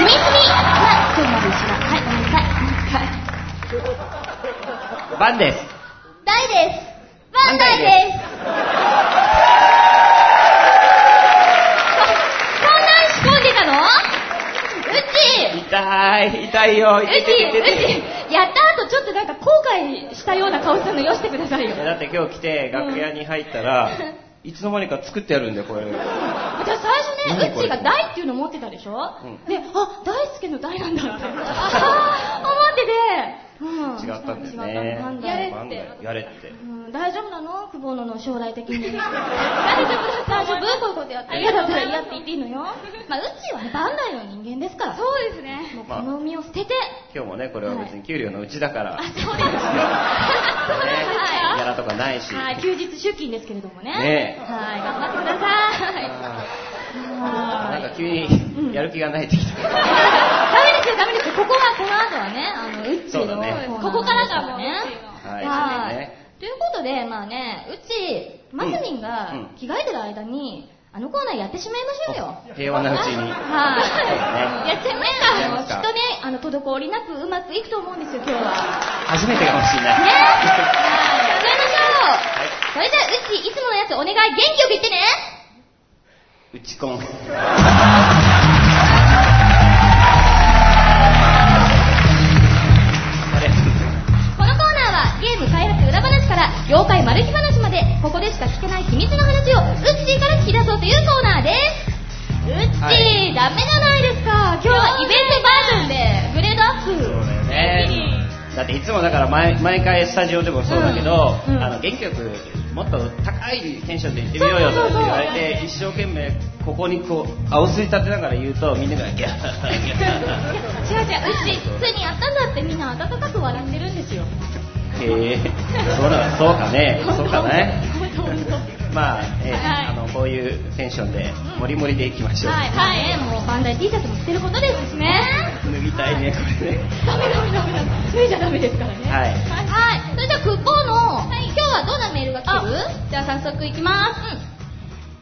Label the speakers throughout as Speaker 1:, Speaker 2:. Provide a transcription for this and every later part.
Speaker 1: まあ、今日まで一緒だ。はい、ごめんなさ。
Speaker 2: バンです。
Speaker 1: 大です。バンダイです。そんなん仕込んでたの？うち、
Speaker 2: 痛い、痛いよ。
Speaker 1: うち、
Speaker 2: 痛い痛い痛い痛い。
Speaker 1: うち、やった後ちょっとなんか後悔したような顔するのよしてくださいよ。
Speaker 2: だって今日来て楽屋に入ったら、いつの間にか作ってやるんだよ、これ。
Speaker 1: じゃあ最初ね、うっちーが大っていうの持ってたでしょ、
Speaker 2: うん
Speaker 1: で、あ、大輔の大なんだって。思ってて、うん。
Speaker 2: 違ったんだよ
Speaker 1: 違った
Speaker 2: ね。
Speaker 3: やれって
Speaker 2: やれって。
Speaker 1: うん、大丈夫なの？久保野の将来的に。大丈夫？大丈夫？こういうことやって。嫌だったら嫌って言っていいのよ。まあ、うっちーはね、バンダイの人間ですから。
Speaker 3: そうですね。
Speaker 1: もうこの身を捨てて、
Speaker 2: 今日もね、これは別に給料のうちだから、ね、
Speaker 1: そうです。
Speaker 2: ギャラとかないし。
Speaker 1: はい、休日出勤ですけれどもね。
Speaker 2: ね。え
Speaker 1: はい、頑張ってください。
Speaker 2: なんか急にやる気がないってきた。
Speaker 1: ダメですよ、ダメですよ。ここは、この後はね、あの、うっちーの、
Speaker 2: ね。
Speaker 1: ここからがもうね。
Speaker 2: はい。
Speaker 1: はい。
Speaker 2: そうね。
Speaker 1: ということで、まあね、うち、マスミンが
Speaker 2: うん。
Speaker 1: 着替えてる間に、あのコーナーやってしまいましょうよ。
Speaker 2: 平和なうちに。
Speaker 1: はい。
Speaker 2: ね。
Speaker 1: やっちゃいま
Speaker 2: やっちゃいますか
Speaker 1: すきっとね、あの、滞りなくうまくいくと思うんですよ、今日は。
Speaker 2: 初めてかもしれない。
Speaker 1: ねはい、やっちゃいましょう。それじゃあ、うち、いつものやつお願い、元気よく言ってね。
Speaker 2: うちコン。
Speaker 1: このコーナーはゲーム開発裏話から業界マル秘話までここでしか聞けない秘密き出そうというコーナーですウッチー、
Speaker 2: はい
Speaker 1: ダメじゃないですか。今日はイベントバージョンでグレードアップ。
Speaker 2: そうだよね。だっていつもだから毎毎回スタジオでもそうだけど、
Speaker 1: うんうん
Speaker 2: あの元気よくもっと高いテンションで言ってみようよとかって言われて一生懸命ここにこう青立てながら言うとみんながギャー。ギャー
Speaker 1: 違う違う。ウッチー普通にやったんだってみんな温かく笑ってるんですよ。
Speaker 2: へえ。そうなのそうかね。そうかねまあ、えー
Speaker 1: はい。
Speaker 2: あのこういうテンションでモリモリでいきましょう、
Speaker 1: はい。はい。ねもうバンダイ T シャツも着てることですしね。
Speaker 2: 脱ぎたいねこれね。
Speaker 1: ダメダメダメダメ脱いじゃダメですからね。
Speaker 2: はい。
Speaker 1: はい、それじゃあクッポーの、今日はどんなメールが来てる？
Speaker 3: じゃあ早速いきます。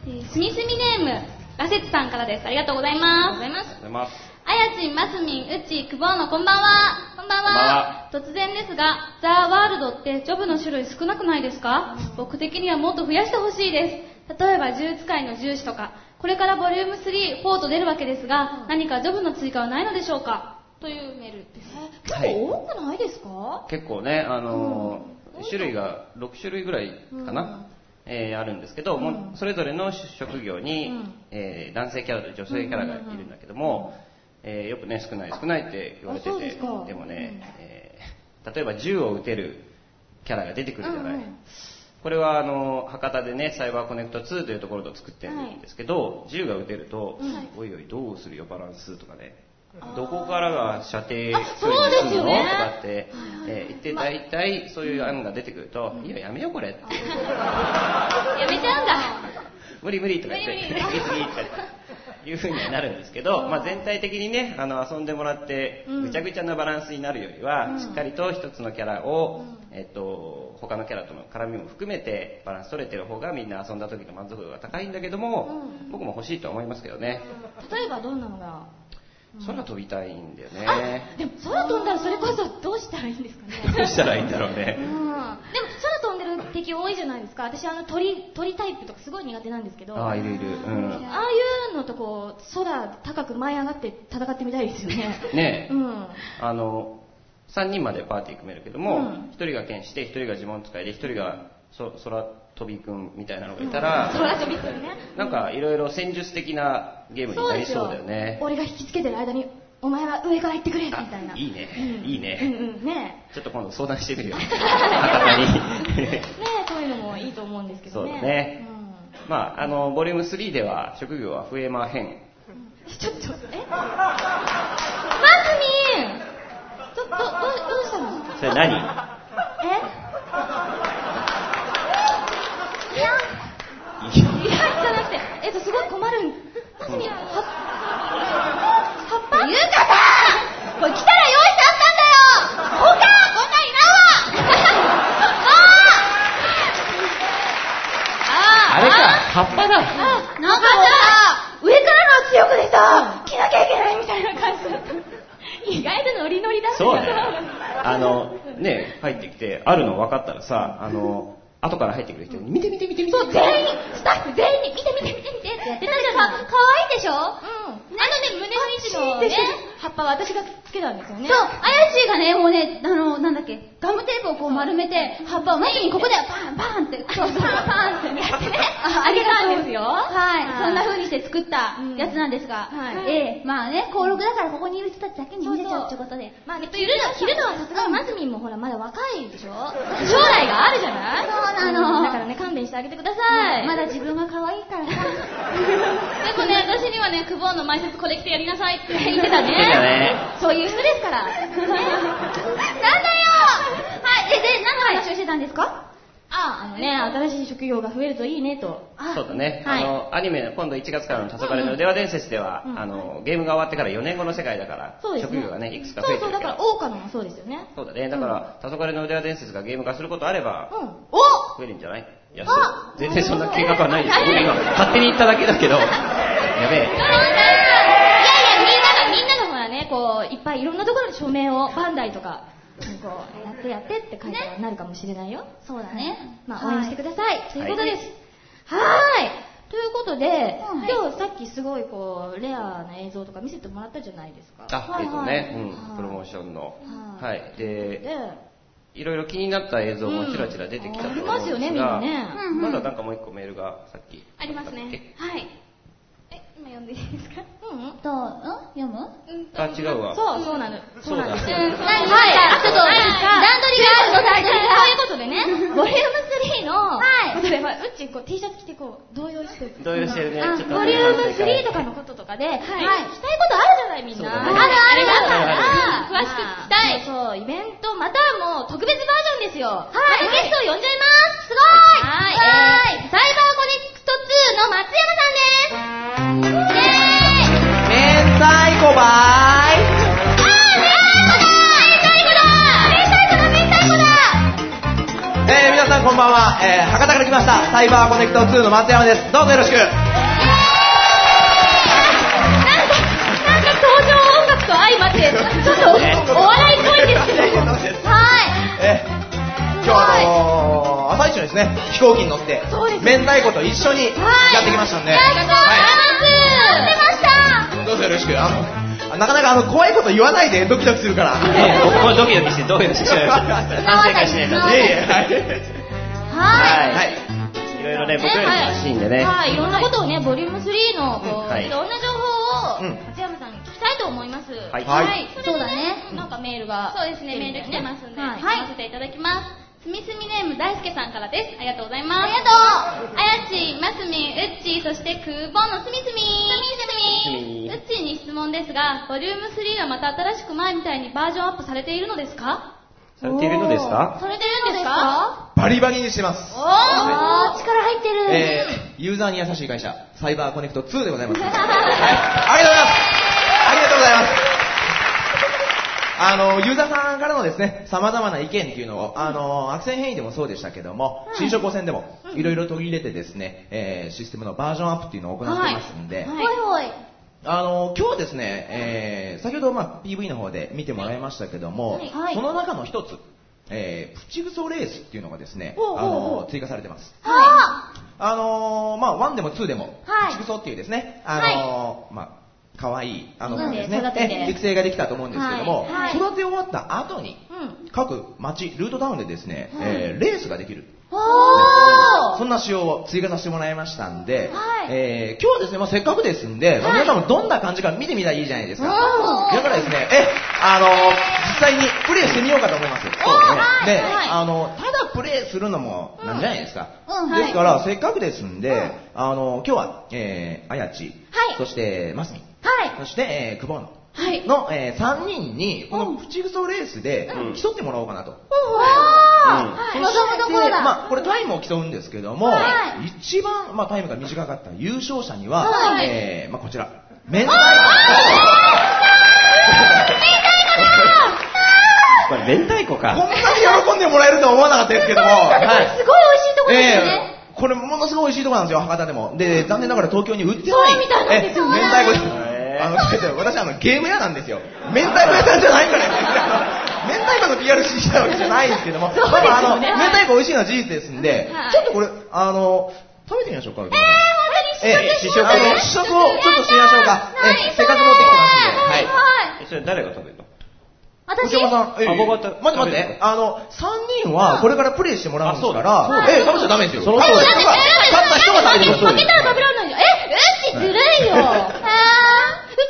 Speaker 3: えーすみすみネーム、ラセツさんからです。ありがとうございます。
Speaker 1: ありがとうございます
Speaker 2: あ
Speaker 3: やちん、ますみん、うち、くぼうの、こんばんは。こんばん
Speaker 2: は
Speaker 3: は。突然ですが、ザ・ワールドってジョブの種類少なくないですか？僕的にはもっと増やしてほしいです。例えば、呪術界の重視とか、これからボリューム3、4と出るわけですが、何かジョブの追加はないのでしょうか？というメールです。
Speaker 1: 結構多くないですか、
Speaker 2: 結構ね、あのー種類が6種類ぐらいかな、
Speaker 1: うん。
Speaker 2: えーあるんですけど、もうそれぞれの職業に、
Speaker 1: うん。
Speaker 2: えー男性キャラと女性キャラがいるんだけども、えーよくね少ない少ないって言われてて
Speaker 1: で
Speaker 2: もね、えー例えば銃を撃てるキャラが出てくるじゃない、
Speaker 1: うんうん。
Speaker 2: これはあの博多でねサイバーコネクト2というところと作ってるんですけど、銃が撃てると、おいおいどうするよバランスとかね。どこからが射程距離にの、とかって、えー言って大体そういう案が出てくると、いややめようこれって。
Speaker 3: やめちゃうんだ。
Speaker 2: 無理無理とか言って。
Speaker 3: 無理無理。
Speaker 2: 次々とかいう風にはなるんですけど、まあ、全体的にねあの遊んでもらってぐちゃぐちゃなバランスになるよりは、しっかりと一つのキャラを、えっと、他のキャラとの絡みも含めてバランス取れてる方がみんな遊んだ時の満足度が高いんだけども、僕も欲しいとは思いますけどね、
Speaker 1: 例えばどんなのが？
Speaker 2: 空飛びたいんだよ
Speaker 1: あ
Speaker 2: ね
Speaker 1: でも空飛んだらそれこそどうしたらいいんですかね。
Speaker 2: どうしたらいいんだろうね
Speaker 1: 多いじゃないですか。私あの鳥鳥タイプとかすごい苦手なんですけど
Speaker 2: ああいるいる。うん。
Speaker 1: ああいうのとこう空高く舞い上がって戦ってみたいですよね。
Speaker 2: ね。え、
Speaker 1: うん。
Speaker 2: あの3人までパーティー組めるけども、
Speaker 1: うん。
Speaker 2: 1人が剣士で1人が呪文使いで1人がそ空飛びくんみたいなのがいたら、
Speaker 1: 空飛びするね。
Speaker 2: なんかいろいろ戦術的なゲームになりそうだよね。
Speaker 1: 俺が引きつけてる間にお前は上から行ってくれみたいな。
Speaker 2: あいいね。
Speaker 1: うん。
Speaker 2: いいね。
Speaker 1: うんうん。ね
Speaker 2: ちょっと今度相談してみるよ。
Speaker 1: ねいうのもいいと思うんですけどね。
Speaker 2: そうだねまああのボリューム3では職業は増えまへん。
Speaker 1: うんちょっとえ？マスミン！ちょっとどどどうしたの？
Speaker 2: それ何
Speaker 1: えいや
Speaker 2: い
Speaker 1: いやじゃなくてえっとすごい困るんマスミンは葉っぱ言うかさこれ来たら用意してあったんだよ他こんなんいらんわあ
Speaker 2: あれか葉っぱだ
Speaker 1: あなんかさ上からの圧力でさ着なきゃいけないみたいな感じだった意外とノリノリだった
Speaker 2: そうね。あの、ね、入ってきて、あるの分かったらさ、あの、後から入ってくる人に、見て見て見て見て。
Speaker 1: そう、全員に、スタッフ全員に、見て見て見て見てってやってたじゃない。か、かわいいでしょ？うん。あのね、胸の位置のね、葉っぱは私がつけたんですよね。
Speaker 3: そう、あやちがね、もうね、あの、なんだっけ、ガムテープをこう丸めて、葉っぱを一気にここでバンバンって、そうそう、バンってやってね、あ
Speaker 1: あげたんですよ。
Speaker 3: はい、
Speaker 1: はい。
Speaker 3: そんな風にして作ったやつなんですが、
Speaker 1: はい。
Speaker 3: ええまあね、登録だからここにいる人たちだけに見れちゃうってことで。
Speaker 1: まあね、着るの、着るのはさすがにマスミンもほら、まだ若いでしょ？将来があるじゃない？
Speaker 3: そうなの。
Speaker 1: だからね、勘弁してあげてください。
Speaker 3: まだ自分が可愛いからさ。
Speaker 1: でもね、私にはね、クボーンの前説これ着てやりなさいって言ってたね。
Speaker 2: ね
Speaker 1: そういう人ですから。ね
Speaker 3: なんだよはい、え、で、何の話をしてたんですか？
Speaker 1: あ、あのね、新しい職業が増えるといいねと。
Speaker 2: そうだね。
Speaker 1: はい
Speaker 2: あの、アニメの今度1月からの黄昏の電話伝説では、あの、ゲームが終わってから4年後の世界だから、
Speaker 1: ね。
Speaker 2: 職業がね、いくつか増
Speaker 1: そうそう、だから、オオカノもそうですよね。
Speaker 2: そうだね。だから、黄昏の電話伝説がゲーム化することあれば、
Speaker 1: うん。
Speaker 2: 増えるんじゃない？いや、全然そんな計画はないですよ。勝手に言っただけだけど、やべえ。
Speaker 1: いやいや、みんなが、みんながほらね、こう、いっぱいいろんなところに署名を、バンダイとか、こう、やってやってって書いたらなるかもしれないよ。
Speaker 3: そうだね。
Speaker 1: まあ、
Speaker 3: はい
Speaker 1: 応援してください。ということです。はーい。ということで、
Speaker 3: うん
Speaker 1: 今日さっきすごいこう、レアな映像とか見せてもらったじゃないですか。
Speaker 2: あ、えっとね、うん、プロモーションの。
Speaker 1: は
Speaker 2: はい。で、
Speaker 1: で、
Speaker 2: いろいろ気になった映像もちらちら出てきたと思うんですが、
Speaker 1: ありますよねみんなね
Speaker 3: うん
Speaker 2: まだなんかもう一個メールがさっき。
Speaker 1: ありますね。はい。え、今読んでいいですか？うん
Speaker 3: どう、ん？読む？
Speaker 2: あ、違うわ。
Speaker 1: そう、そうなの。
Speaker 2: そうだ
Speaker 1: なんです。
Speaker 3: うん
Speaker 1: はい。
Speaker 3: はいちょっと
Speaker 1: はい
Speaker 3: 段取りがあるの段取りが
Speaker 1: そういうことでね、ボリューム3の、
Speaker 3: はい
Speaker 1: ことで、まあうっちこう T シャツ着てこう、動揺してる。
Speaker 2: 動揺してるね。
Speaker 1: あボリューム
Speaker 2: 反省会
Speaker 1: 3とかのこととかで、はい、
Speaker 3: はい
Speaker 1: したいことあるじゃないみんな。あるある
Speaker 2: あるある
Speaker 1: 詳しく聞きたい。そうそう、イベント、またはもう特別バージョンですよ。はい。またゲストを呼んじゃいます。すごいはい。えー、サイバーコネクト2の松山さんです。
Speaker 4: こんばんは、えー、博多から来ました。サイバーコネクト2の松山です。どうぞよろしく。
Speaker 1: なんか、なんか登場音楽と相まって、ちょっとお笑いっぽいんですけど。はい。
Speaker 4: えー今日はあのー、朝一のですね飛行機に乗って明太子と一緒にやってきましたんで、
Speaker 1: あ
Speaker 4: なかなかあの怖いこと言わないでドキドキするから。
Speaker 2: ね僕もドキドキしてドキドキして反省会しないと。
Speaker 4: いえいえ。はい。
Speaker 1: はい。
Speaker 4: はい。
Speaker 2: いろいろね、僕よりも詳しいんでね。
Speaker 1: はい、い。ろんなことをね、ボリューム3の、こう、
Speaker 2: はい。
Speaker 1: いろんな情報を、
Speaker 4: うん。
Speaker 1: 松山さんに聞きたいと思います。
Speaker 2: はい。
Speaker 4: はい。
Speaker 1: それでね、なんかメールが。そうですね、メール来てますんで、
Speaker 3: はい
Speaker 1: 読ませていただきます。すみすみネーム大輔さんからです。ありがとうございます。
Speaker 3: ありがとう
Speaker 1: あやち、ますみ、うっち、そしてくーぼんのすみすみ。すみすみ。うっちに質問ですが、ボリューム3はまた新しく前みたいにバージョンアップされているのですか？
Speaker 2: されているのですか？
Speaker 1: されているんですか？
Speaker 4: バリバリにしてます
Speaker 1: おー
Speaker 3: あー、力入ってる。
Speaker 4: えー、ユーザーに優しい会社、サイバーコネクト2でございます。はい、ありがとうございます。ありがとうございます。あの、ユーザーさんからのですね、様々な意見っていうのを、あの、アクセン変異でもそうでしたけども、新書古戦でも、いろいろ取り入れてですね、えー、システムのバージョンアップっていうのを行ってますんで、
Speaker 1: はい
Speaker 3: ほい。
Speaker 4: あの、今日ですね、えー、先ほど、まあ、PV の方で見てもらいましたけども、
Speaker 3: はい。
Speaker 4: その中の一つ、えー、プチグソレースっていうのがですね、
Speaker 1: ほうほうほう。
Speaker 4: あの、追加されてます。
Speaker 3: は
Speaker 4: あのー、まあ、1でも2でも、
Speaker 3: はい。
Speaker 4: チクソっていうですね、あのー、まあ、可愛い、あのですね。
Speaker 1: 育
Speaker 4: 成ができたと思うんですけども、
Speaker 1: はい。
Speaker 3: はい。
Speaker 4: 育て終わった後に、
Speaker 1: うん。
Speaker 4: 各町、ルートタウンでですね、えーレースができる。そんな仕様を追加させてもらいましたんで、
Speaker 3: はい。
Speaker 4: えー今日はですね、まあ、せっかくですんで、まあ皆さんもどんな感じか見てみたらいいじゃないですか。
Speaker 3: うん
Speaker 4: だからですね、え、あのー実際にプレイしてみようかと思います。
Speaker 3: はい。
Speaker 4: で、
Speaker 1: はい。
Speaker 4: あの、ただプレイするのもなんじゃないですか。
Speaker 3: うん。
Speaker 4: ですから、せっかくですんで、あの、今日は、えー、あやち、
Speaker 3: はい。
Speaker 4: そして、ますみ、
Speaker 3: はい。
Speaker 4: そして、えー、くぼん
Speaker 1: はい。
Speaker 4: の、えー、3人に、このプチグソレースで
Speaker 2: うん
Speaker 4: 競ってもらおうかなと。
Speaker 3: おー
Speaker 4: そ
Speaker 3: 望むところだ。
Speaker 4: まあ、これタイムを競うんですけども、
Speaker 3: は
Speaker 4: 一番、まあ、タイムが短かった優勝者には、
Speaker 1: はい
Speaker 4: えーまあ、こちら、明太
Speaker 2: これ、明太子
Speaker 4: 子。こん
Speaker 2: か。
Speaker 4: なに喜んでもらえるとは思わなかったですけども、はい
Speaker 3: すごい美味しいところですよね。
Speaker 4: ええこれものすごい美味しいところなんですよ、博多でも。で、残念ながら東京に売ってない。
Speaker 1: そうみたいなんですよね
Speaker 4: え明太子です。あの、違う違う私あの、ゲーム屋なんですよ。明太子屋さんじゃないからね。明太子の PR したわけじゃないんですけども、
Speaker 1: そうですよね。
Speaker 4: まああの、
Speaker 1: はい。
Speaker 4: 明太子美味しいのは事実ですんで
Speaker 1: はい、
Speaker 4: ちょっとこれ、あの、食べてみましょうか。え
Speaker 1: えー、本当に試食
Speaker 4: あの、試食を。ちょっとしてみましょうか。
Speaker 1: はい。
Speaker 4: えせっかく持ってきてますんで。はい。
Speaker 1: はい。
Speaker 2: えそれ誰が食べるの？
Speaker 1: 私。
Speaker 4: 内山さん、え
Speaker 2: あ僕は
Speaker 4: 待って待って、あの、3人はこれからプレイしてもらうんですから、
Speaker 2: あそう
Speaker 1: だ。
Speaker 4: え、食べちゃダメですよ。
Speaker 2: その通り
Speaker 4: 勝った人が食べる
Speaker 1: 負けたら食べられないじゃん。え、うちずるいよ。あ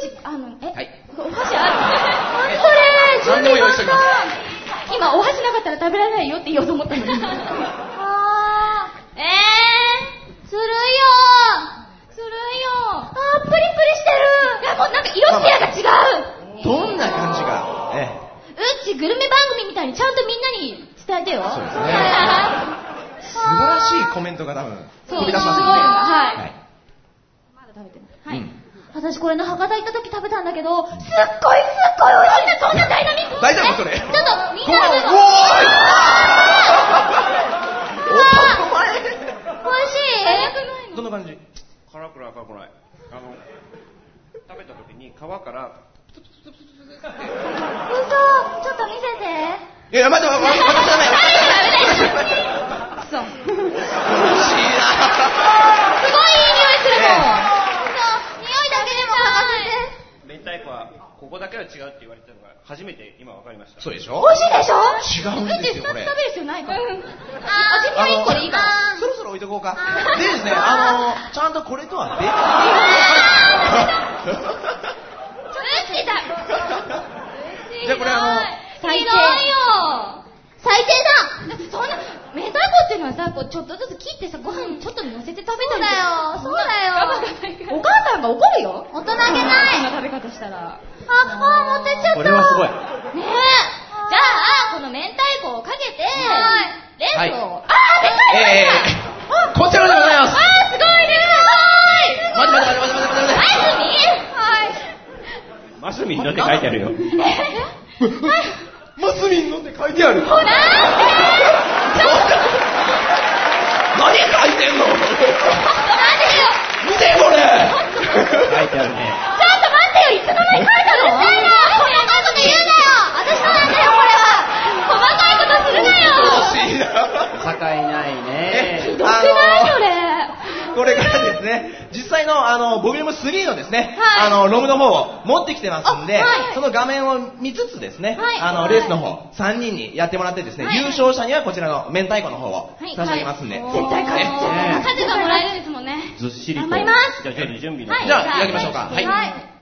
Speaker 1: ーうち、あの、え、
Speaker 4: はい。
Speaker 1: お箸ある？それ、
Speaker 4: 何でも用意しときます
Speaker 1: 今、お箸なかったら食べられないよって言おうと思ったのに。あー、えー、ずるいよ。ずるいよ。あー、プリプリしてる。いや、もうなんか色艶が違う。
Speaker 4: どんな感じが、え
Speaker 1: うちグルメ番組みたいにちゃんとみんなに伝えてよ。
Speaker 4: そうですね。素晴らしいコメントが多分、
Speaker 1: そう
Speaker 4: 飛び出しますんで。
Speaker 1: すごいわはい
Speaker 4: はい。
Speaker 1: まだ食べてない。はい。
Speaker 4: うん
Speaker 1: 私これの博多行った時食べたんだけど、すっごいすっごい美味しいね。そんなダイナミック。
Speaker 4: 大丈夫？それ
Speaker 1: えちょっと、みんなで。
Speaker 4: おーい？
Speaker 1: 美味しい？
Speaker 4: どんな感じ
Speaker 2: 辛くない辛くない。あの、食べた時に皮から、
Speaker 1: 嘘。ちょっと見せて。
Speaker 4: いや、待って、待って、待って、ダメ。
Speaker 1: そう。
Speaker 4: 美味しいな
Speaker 1: すごいいい匂いするもん。
Speaker 4: え
Speaker 1: そう。匂いだけでも嗅がせて。
Speaker 2: 明太子は、ここだけは違うって言われたのが、初めて今分かりました。
Speaker 4: そうでしょ？
Speaker 1: 美味しいでしょ？
Speaker 4: 違うんですよこれ
Speaker 1: うち2つ食べる必要ないから。味
Speaker 4: あ
Speaker 1: 見は1個でいいから。
Speaker 4: そろそろ置いとこうかでですね、あの、ちゃんとこれとは別
Speaker 1: うちだ。
Speaker 4: じゃあこれあの
Speaker 1: 最低よ。最低だ。だってそんな、明太子っていうのはさ、こうちょっとずつ切ってさ、ご飯にちょっと乗せて食べたりそうだよ、お母さんが怒るよ。大人げない。
Speaker 3: 食べ方したら。
Speaker 1: あ、あ、持ってっちゃった。
Speaker 2: これはすごい。
Speaker 1: ねえ。の明太子をかけて、レースを、あー、でかい
Speaker 4: こちらでございます。
Speaker 1: あー、すごい、でかい。
Speaker 4: 待って待って待って待って待って待って。
Speaker 1: はい、
Speaker 2: マスミンのって書いてある。よ。
Speaker 4: マスミンのって書いてある。
Speaker 1: ほら。
Speaker 4: 何書いてんの
Speaker 1: 待ってよ。
Speaker 4: 見てこれ。
Speaker 2: 書いてあるね。
Speaker 1: ちょっと待ってよいつの間に書いたの細かいこと言うなよ私のなんだよ、これは細かいことするなよ
Speaker 4: 惜しいな
Speaker 2: 境ないね。
Speaker 1: ひどくないそれ
Speaker 4: これからですね、実際のあの、ボリューム3のですね、
Speaker 1: はい。
Speaker 4: あの、ロムの方を持ってきてますんで、
Speaker 1: あはい。
Speaker 4: その画面を見つつですね、
Speaker 1: はい。
Speaker 4: あの、レースの方、3人にやってもらってですね、
Speaker 1: はい。
Speaker 4: 優勝者にはこちらの明太子の方を
Speaker 1: はい。
Speaker 4: 差し上げますんで、
Speaker 1: はい。絶対勝っちゃう
Speaker 4: ね
Speaker 3: 数がもらえるんですもんね。
Speaker 2: ずっしりと。
Speaker 1: 頑張ります。
Speaker 2: じゃあ準備の
Speaker 1: はい。
Speaker 4: じゃあ、いただきましょうか。はい。
Speaker 1: はい